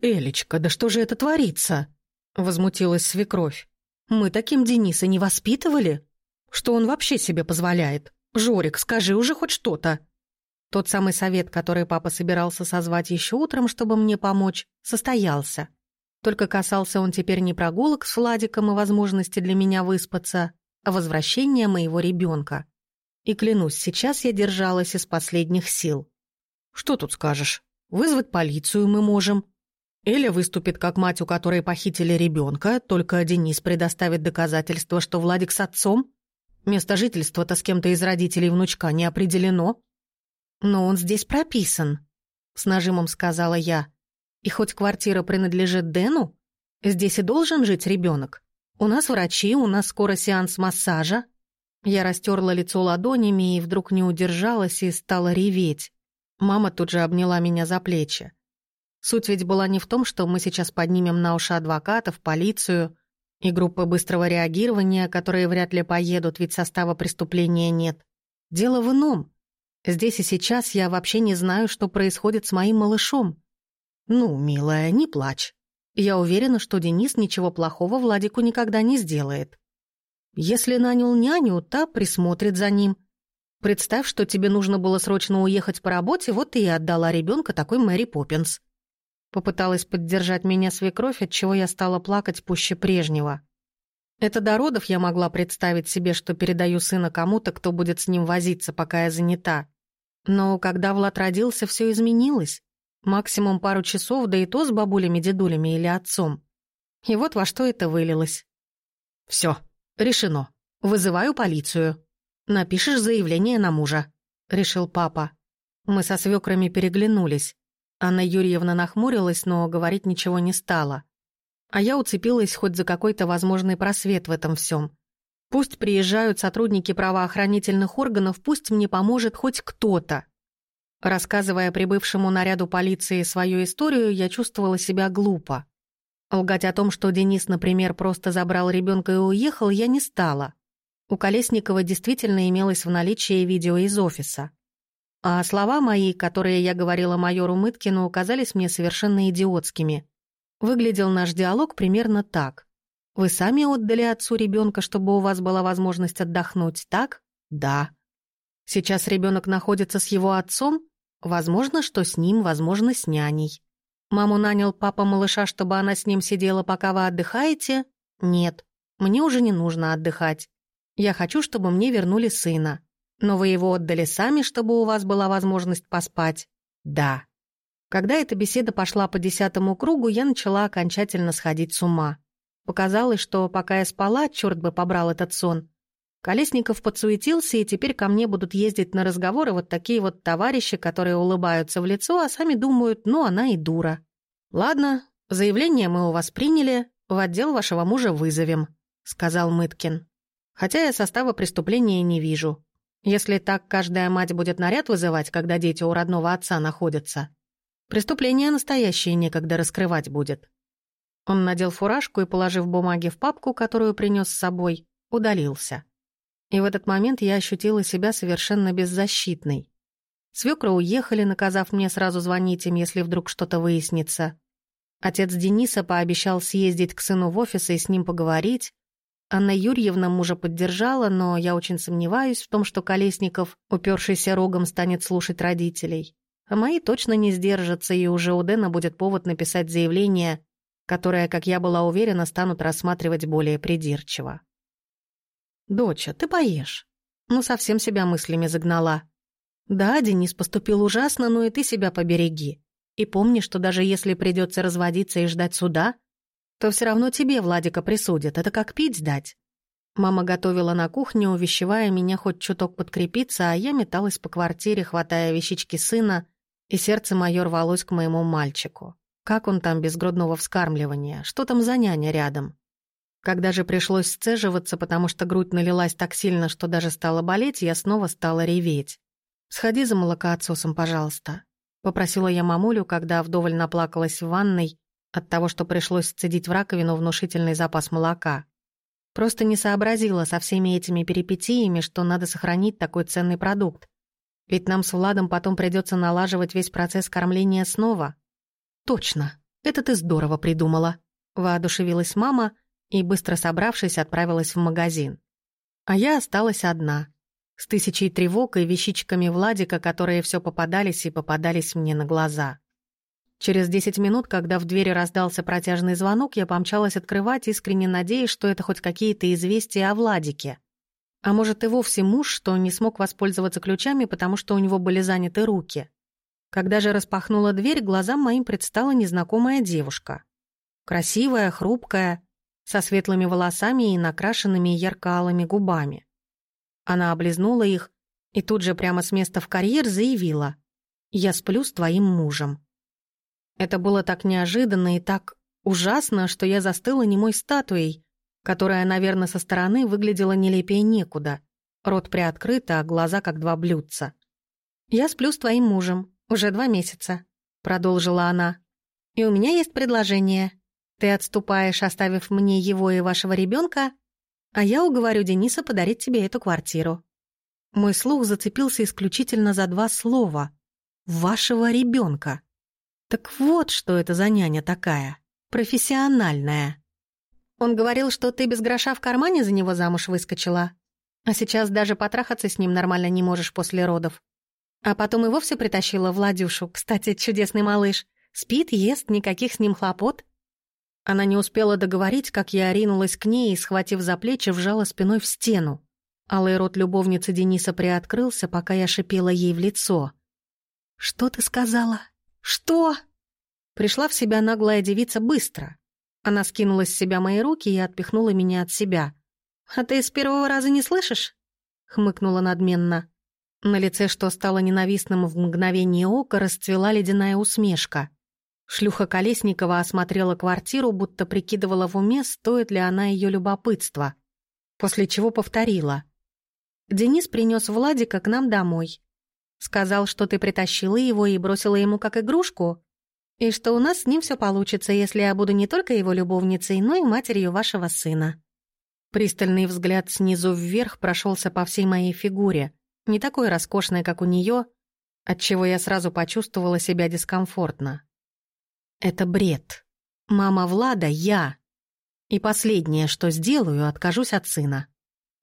«Элечка, да что же это творится?» — возмутилась свекровь. «Мы таким Дениса не воспитывали? Что он вообще себе позволяет? Жорик, скажи уже хоть что-то!» Тот самый совет, который папа собирался созвать еще утром, чтобы мне помочь, состоялся. Только касался он теперь не прогулок с Владиком и возможности для меня выспаться, а возвращения моего ребенка. И клянусь, сейчас я держалась из последних сил. Что тут скажешь? Вызвать полицию мы можем. Эля выступит как мать, у которой похитили ребенка, только Денис предоставит доказательства, что Владик с отцом. Место жительства-то с кем-то из родителей внучка не определено. Но он здесь прописан, с нажимом сказала я. И хоть квартира принадлежит Дэну, здесь и должен жить ребенок. У нас врачи, у нас скоро сеанс массажа. Я растерла лицо ладонями и вдруг не удержалась и стала реветь. Мама тут же обняла меня за плечи. Суть ведь была не в том, что мы сейчас поднимем на уши адвокатов, полицию и группы быстрого реагирования, которые вряд ли поедут, ведь состава преступления нет. Дело в ином. Здесь и сейчас я вообще не знаю, что происходит с моим малышом. Ну, милая, не плачь. Я уверена, что Денис ничего плохого Владику никогда не сделает. Если нанял няню, та присмотрит за ним. Представь, что тебе нужно было срочно уехать по работе, вот и отдала ребенка такой Мэри Поппинс. Попыталась поддержать меня свекровь, от чего я стала плакать пуще прежнего. Это до родов я могла представить себе, что передаю сына кому-то, кто будет с ним возиться, пока я занята. Но когда Влад родился, все изменилось. Максимум пару часов, да и то с бабулями, дедулями или отцом. И вот во что это вылилось. Все, «Решено. Вызываю полицию. Напишешь заявление на мужа», — решил папа. Мы со свекрами переглянулись. Анна Юрьевна нахмурилась, но говорить ничего не стала. А я уцепилась хоть за какой-то возможный просвет в этом всем. Пусть приезжают сотрудники правоохранительных органов, пусть мне поможет хоть кто-то. Рассказывая прибывшему наряду полиции свою историю, я чувствовала себя глупо. Лгать о том, что Денис, например, просто забрал ребенка и уехал, я не стала. У Колесникова действительно имелось в наличии видео из офиса. А слова мои, которые я говорила майору Мыткину, казались мне совершенно идиотскими. Выглядел наш диалог примерно так. «Вы сами отдали отцу ребенка, чтобы у вас была возможность отдохнуть, так?» «Да». «Сейчас ребенок находится с его отцом? Возможно, что с ним, возможно, с няней. Маму нанял папа малыша, чтобы она с ним сидела, пока вы отдыхаете? Нет, мне уже не нужно отдыхать. Я хочу, чтобы мне вернули сына. Но вы его отдали сами, чтобы у вас была возможность поспать? Да. Когда эта беседа пошла по десятому кругу, я начала окончательно сходить с ума. Показалось, что пока я спала, черт бы побрал этот сон. Колесников подсуетился, и теперь ко мне будут ездить на разговоры вот такие вот товарищи, которые улыбаются в лицо, а сами думают, ну она и дура. «Ладно, заявление мы у вас приняли, в отдел вашего мужа вызовем», — сказал Мыткин. «Хотя я состава преступления не вижу. Если так каждая мать будет наряд вызывать, когда дети у родного отца находятся, преступление настоящее некогда раскрывать будет». Он надел фуражку и, положив бумаги в папку, которую принес с собой, удалился. И в этот момент я ощутила себя совершенно беззащитной. Свекры уехали, наказав мне сразу звонить им, если вдруг что-то выяснится. Отец Дениса пообещал съездить к сыну в офис и с ним поговорить. Анна Юрьевна мужа поддержала, но я очень сомневаюсь в том, что Колесников, упершийся рогом, станет слушать родителей. А мои точно не сдержатся, и уже у Дэна будет повод написать заявление, которое, как я была уверена, станут рассматривать более придирчиво. «Доча, ты поешь». Ну, совсем себя мыслями загнала. «Да, Денис поступил ужасно, но и ты себя побереги. И помни, что даже если придется разводиться и ждать суда, то все равно тебе Владика присудят, это как пить дать». Мама готовила на кухне, увещевая меня хоть чуток подкрепиться, а я металась по квартире, хватая вещички сына, и сердце мое рвалось к моему мальчику. Как он там без грудного вскармливания? Что там за няня рядом? Когда же пришлось сцеживаться, потому что грудь налилась так сильно, что даже стала болеть, я снова стала реветь. «Сходи за молокоотсосом, пожалуйста», — попросила я мамулю, когда вдоволь наплакалась в ванной от того, что пришлось сцедить в раковину внушительный запас молока. Просто не сообразила со всеми этими перипетиями, что надо сохранить такой ценный продукт. Ведь нам с Владом потом придется налаживать весь процесс кормления снова. Точно. Это ты здорово придумала», — воодушевилась мама и, быстро собравшись, отправилась в магазин. А я осталась одна, с тысячей тревог и вещичками Владика, которые все попадались и попадались мне на глаза. Через десять минут, когда в двери раздался протяжный звонок, я помчалась открывать, искренне надеясь, что это хоть какие-то известия о Владике. А может, и вовсе муж, что не смог воспользоваться ключами, потому что у него были заняты руки. Когда же распахнула дверь, глазам моим предстала незнакомая девушка. Красивая, хрупкая, со светлыми волосами и накрашенными ярко-алыми губами. Она облизнула их и тут же прямо с места в карьер заявила «Я сплю с твоим мужем». Это было так неожиданно и так ужасно, что я застыла немой статуей, которая, наверное, со стороны выглядела нелепее некуда. Рот приоткрыт, а глаза как два блюдца. «Я сплю с твоим мужем. Уже два месяца», — продолжила она. «И у меня есть предложение. Ты отступаешь, оставив мне его и вашего ребенка, а я уговорю Дениса подарить тебе эту квартиру». Мой слух зацепился исключительно за два слова. «Вашего ребенка». Так вот, что это за няня такая. Профессиональная. Он говорил, что ты без гроша в кармане за него замуж выскочила. А сейчас даже потрахаться с ним нормально не можешь после родов. А потом и вовсе притащила Владюшу. Кстати, чудесный малыш. Спит, ест, никаких с ним хлопот. Она не успела договорить, как я ринулась к ней и, схватив за плечи, вжала спиной в стену. Алый рот любовницы Дениса приоткрылся, пока я шипела ей в лицо. «Что ты сказала? Что?» Пришла в себя наглая девица быстро. Она скинула с себя мои руки и отпихнула меня от себя. «А ты с первого раза не слышишь?» — хмыкнула надменно. На лице, что стало ненавистным в мгновение ока, расцвела ледяная усмешка. Шлюха Колесникова осмотрела квартиру, будто прикидывала в уме, стоит ли она ее любопытства. После чего повторила. «Денис принес Владика к нам домой. Сказал, что ты притащила его и бросила ему как игрушку. И что у нас с ним все получится, если я буду не только его любовницей, но и матерью вашего сына». Пристальный взгляд снизу вверх прошелся по всей моей фигуре, не такой роскошной, как у нее, отчего я сразу почувствовала себя дискомфортно. Это бред. Мама Влада — я. И последнее, что сделаю, откажусь от сына.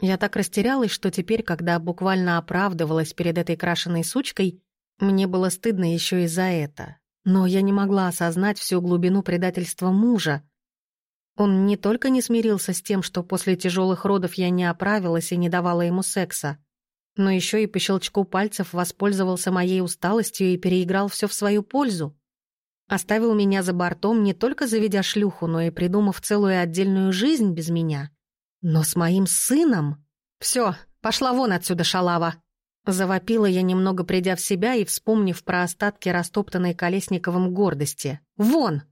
Я так растерялась, что теперь, когда буквально оправдывалась перед этой крашеной сучкой, мне было стыдно еще и за это. Но я не могла осознать всю глубину предательства мужа. Он не только не смирился с тем, что после тяжелых родов я не оправилась и не давала ему секса, но еще и по щелчку пальцев воспользовался моей усталостью и переиграл все в свою пользу. Оставил меня за бортом, не только заведя шлюху, но и придумав целую отдельную жизнь без меня. Но с моим сыном... Все, пошла вон отсюда, шалава!» Завопила я, немного придя в себя и вспомнив про остатки растоптанной Колесниковым гордости. «Вон!»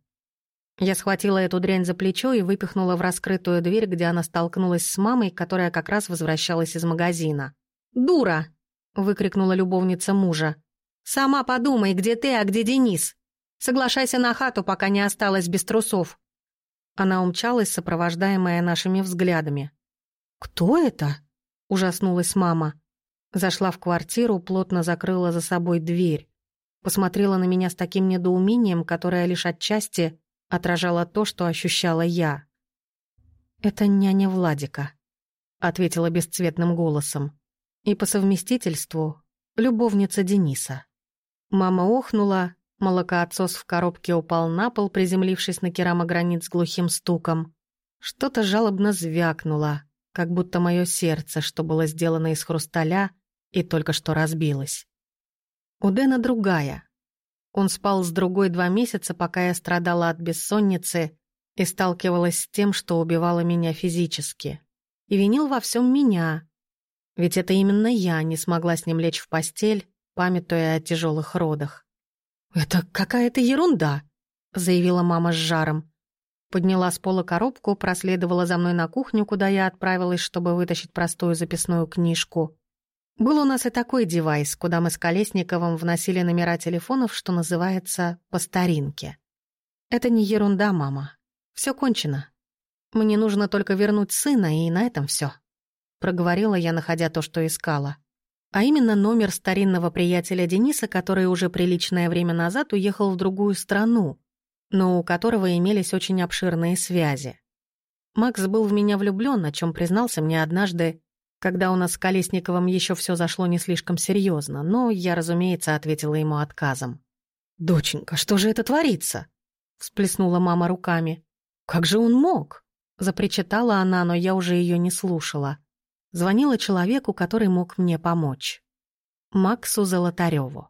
Я схватила эту дрянь за плечо и выпихнула в раскрытую дверь, где она столкнулась с мамой, которая как раз возвращалась из магазина. «Дура!» — выкрикнула любовница мужа. «Сама подумай, где ты, а где Денис. Соглашайся на хату, пока не осталась без трусов». Она умчалась, сопровождаемая нашими взглядами. «Кто это?» — ужаснулась мама. Зашла в квартиру, плотно закрыла за собой дверь. Посмотрела на меня с таким недоумением, которое лишь отчасти отражало то, что ощущала я. «Это няня Владика», — ответила бесцветным голосом. «И по совместительству любовница Дениса». Мама охнула, молокоотсос в коробке упал на пол, приземлившись на керамогранит с глухим стуком. Что-то жалобно звякнуло, как будто мое сердце, что было сделано из хрусталя, и только что разбилась. У Дэна другая. Он спал с другой два месяца, пока я страдала от бессонницы и сталкивалась с тем, что убивало меня физически. И винил во всем меня. Ведь это именно я не смогла с ним лечь в постель, памятуя о тяжелых родах. «Это какая-то ерунда», — заявила мама с жаром. Подняла с пола коробку, проследовала за мной на кухню, куда я отправилась, чтобы вытащить простую записную книжку. Был у нас и такой девайс, куда мы с Колесниковым вносили номера телефонов, что называется «по старинке». Это не ерунда, мама. Все кончено. Мне нужно только вернуть сына, и на этом все. Проговорила я, находя то, что искала. А именно номер старинного приятеля Дениса, который уже приличное время назад уехал в другую страну. но у которого имелись очень обширные связи. Макс был в меня влюблен, о чем признался мне однажды, когда у нас с Колесниковым еще все зашло не слишком серьезно, но я, разумеется, ответила ему отказом. «Доченька, что же это творится?» — всплеснула мама руками. «Как же он мог?» — запричитала она, но я уже ее не слушала. Звонила человеку, который мог мне помочь. Максу Золотареву.